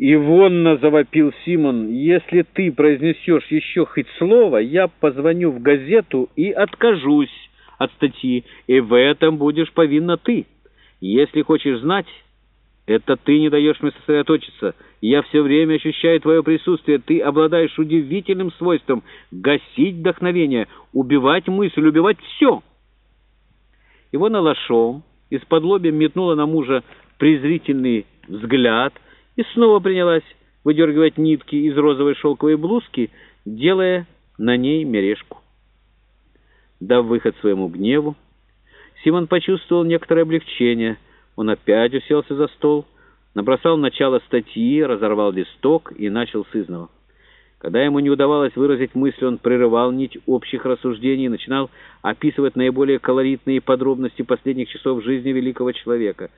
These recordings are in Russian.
И вонно завопил Симон, если ты произнесешь еще хоть слово, я позвоню в газету и откажусь от статьи, и в этом будешь повинна ты. Если хочешь знать, это ты не даешь мне сосредоточиться. Я все время ощущаю твое присутствие. Ты обладаешь удивительным свойством гасить вдохновение, убивать мысль, убивать все. Его налошом из-под лобя метнула на мужа презрительный взгляд и снова принялась выдергивать нитки из розовой шелковой блузки, делая на ней мережку. Дав выход своему гневу, Симон почувствовал некоторое облегчение. Он опять уселся за стол, набросал начало статьи, разорвал листок и начал с изного. Когда ему не удавалось выразить мысль, он прерывал нить общих рассуждений и начинал описывать наиболее колоритные подробности последних часов жизни великого человека.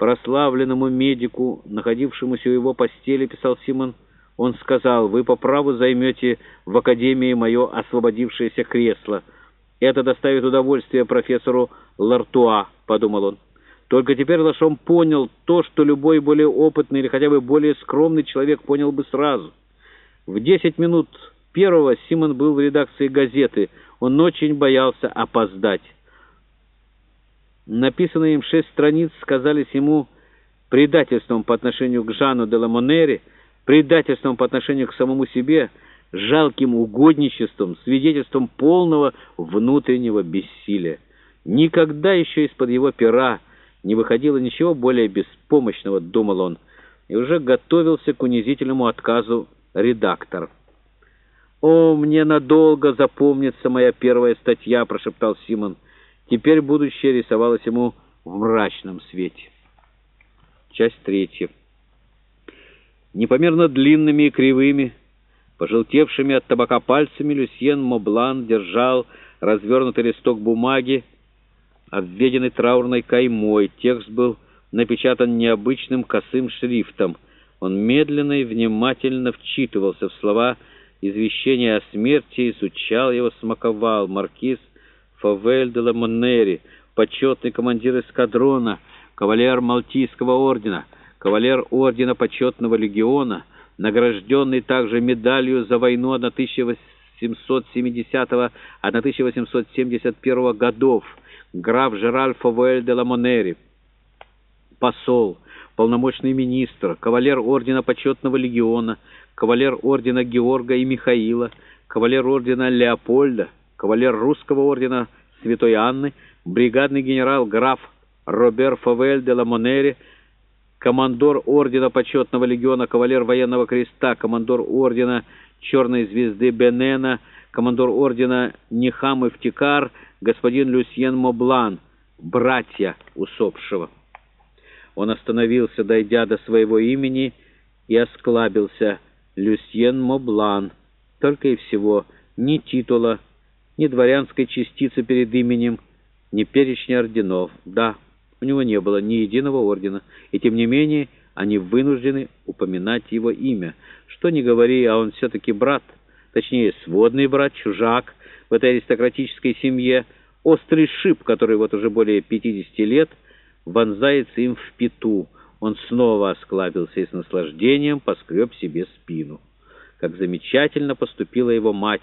Прославленному медику, находившемуся у его постели, писал Симон, он сказал, «Вы по праву займете в Академии мое освободившееся кресло». «Это доставит удовольствие профессору Лартуа», — подумал он. Только теперь Лашом понял то, что любой более опытный или хотя бы более скромный человек понял бы сразу. В десять минут первого Симон был в редакции газеты. Он очень боялся опоздать. Написанные им шесть страниц сказались ему предательством по отношению к Жану де Ламонере, предательством по отношению к самому себе, жалким угодничеством, свидетельством полного внутреннего бессилия. Никогда еще из-под его пера не выходило ничего более беспомощного, думал он, и уже готовился к унизительному отказу редактор. «О, мне надолго запомнится моя первая статья», — прошептал Симон. Теперь будущее рисовалось ему в мрачном свете. Часть третья. Непомерно длинными и кривыми, пожелтевшими от табака пальцами, Люсьен Моблан держал развернутый листок бумаги, обведенный траурной каймой. Текст был напечатан необычным косым шрифтом — он медленно и внимательно вчитывался в слова извещения о смерти, изучал его, смаковал. Маркиз Фавель де Ламонери, почетный командир эскадрона, кавалер Малтийского ордена, кавалер ордена почетного легиона, награжденный также медалью за войну 1870-1871 годов, граф Жераль Фавель де Ламонери, посол, полномочный министр, кавалер ордена почетного легиона, кавалер ордена Георга и Михаила, кавалер ордена Леопольда, кавалер русского ордена Святой Анны, бригадный генерал граф Робер Фавель де Ламонери, командор ордена почетного легиона, кавалер военного креста, командор ордена Черной звезды Бенена, командор ордена Нихам Ифтикар, господин Люсьен Моблан, братья усопшего. Он остановился, дойдя до своего имени, и осклабился. Люсьен Моблан. Только и всего. Ни титула, ни дворянской частицы перед именем, ни перечня орденов. Да, у него не было ни единого ордена, и тем не менее они вынуждены упоминать его имя. Что ни говори, а он все-таки брат, точнее, сводный брат, чужак в этой аристократической семье, острый шип, который вот уже более 50 лет — вонзается им в пету. Он снова осклабился и с наслаждением поскреб себе спину. Как замечательно поступила его мать,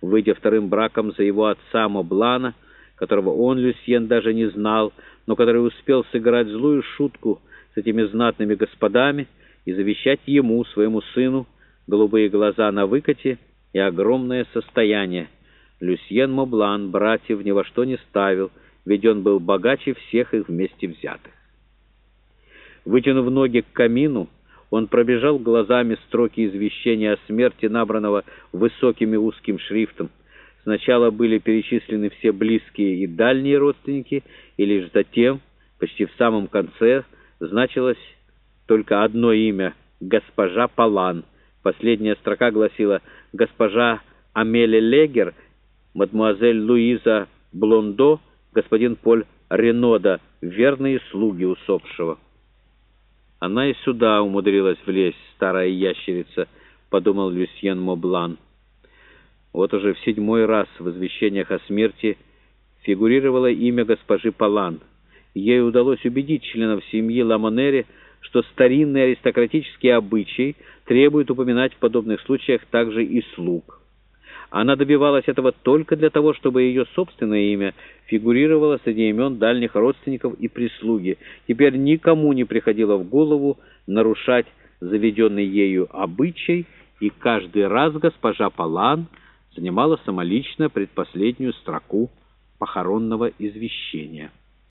выйдя вторым браком за его отца Моблана, которого он, Люсьен, даже не знал, но который успел сыграть злую шутку с этими знатными господами и завещать ему, своему сыну, голубые глаза на выкате и огромное состояние. Люсьен Моблан братьев ни во что не ставил, ведь он был богаче всех их вместе взятых. Вытянув ноги к камину, он пробежал глазами строки извещения о смерти, набранного высоким и узким шрифтом. Сначала были перечислены все близкие и дальние родственники, и лишь затем, почти в самом конце, значилось только одно имя — госпожа Палан. Последняя строка гласила «Госпожа Амелия Легер, мадемуазель Луиза Блондо, господин Поль Ренода, верные слуги усопшего. Она и сюда умудрилась влезть, старая ящерица, подумал Люсьен Моблан. Вот уже в седьмой раз в извещениях о смерти фигурировало имя госпожи Палан. Ей удалось убедить членов семьи Ламонери, что старинные аристократические обычаи требуют упоминать в подобных случаях также и слуг. Она добивалась этого только для того, чтобы ее собственное имя фигурировало среди имен дальних родственников и прислуги. Теперь никому не приходило в голову нарушать заведенный ею обычай, и каждый раз госпожа Палан занимала самолично предпоследнюю строку похоронного извещения.